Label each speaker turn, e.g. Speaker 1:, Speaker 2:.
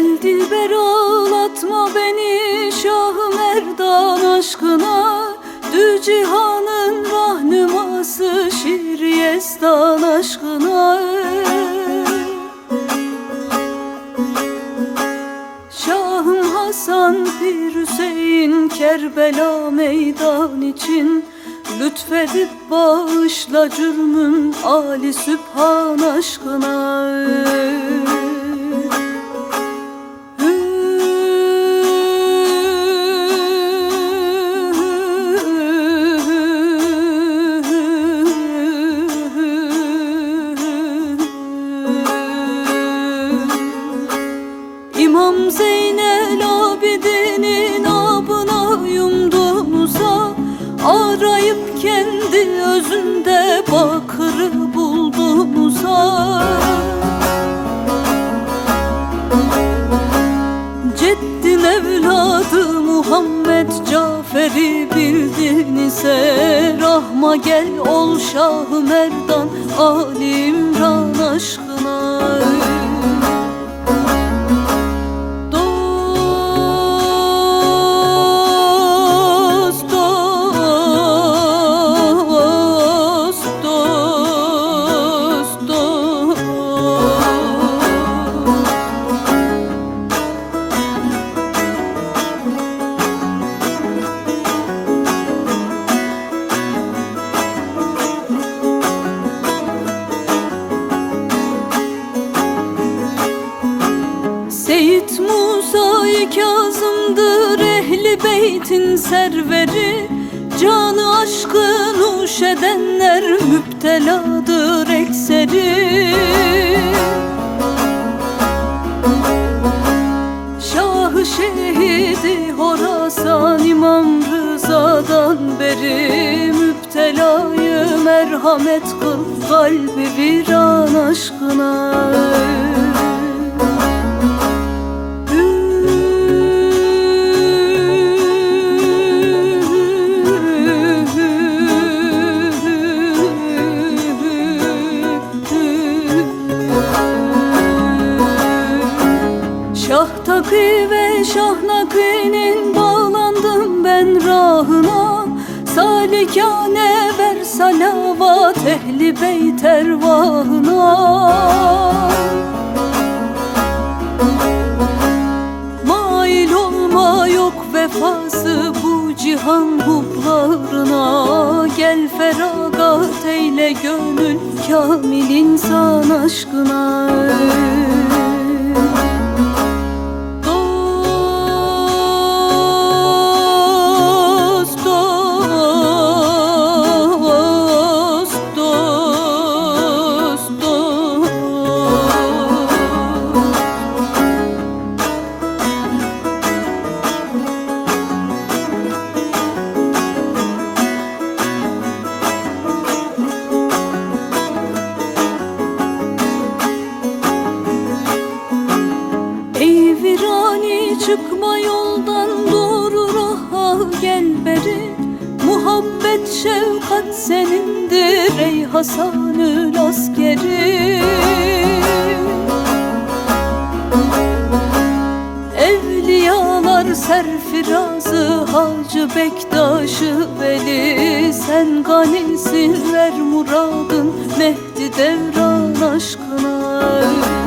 Speaker 1: Gel dilber ağlatma beni Şah Merdan aşkına. Dü cihanın rahnıması Şir yestan aşkına. Şahım Hasan Pir Hüseyin Kerbela meydan için. Lütfedip bağışla cürmüm Ali Sübhan aşkına. Özünde bakırı bulduğumuza Ceddin evladı Muhammed Cafer'i bildin ise Rahma gel ol Şah-ı Merdan Ali İmran aşkına Seyit Musa-i Kazım'dır ehli beytin serveri. Canı aşkı nuş edenler müpteladır ekseri. Şahı şehidi Horasan İmam Rıza'dan beri. Müptelayı merhamet kıl kalbi viran aşkına Şah Takı ve Şah Nakı'nın bağlandım ben rahına. Salikane ver salavat ehli beyt ervahına. Mail olma yok vefası bu cihan hublarına Gel feragat eyle gönül kamil insan aşkına çıkma yoldan doğru raha gel beri. Muhabbet şefkat senindir ey Hasanül askeri. Evliyalar serfirazı Hacı Bektaş'ı veli Sen ganisin ver muradın Mehdi devran aşkına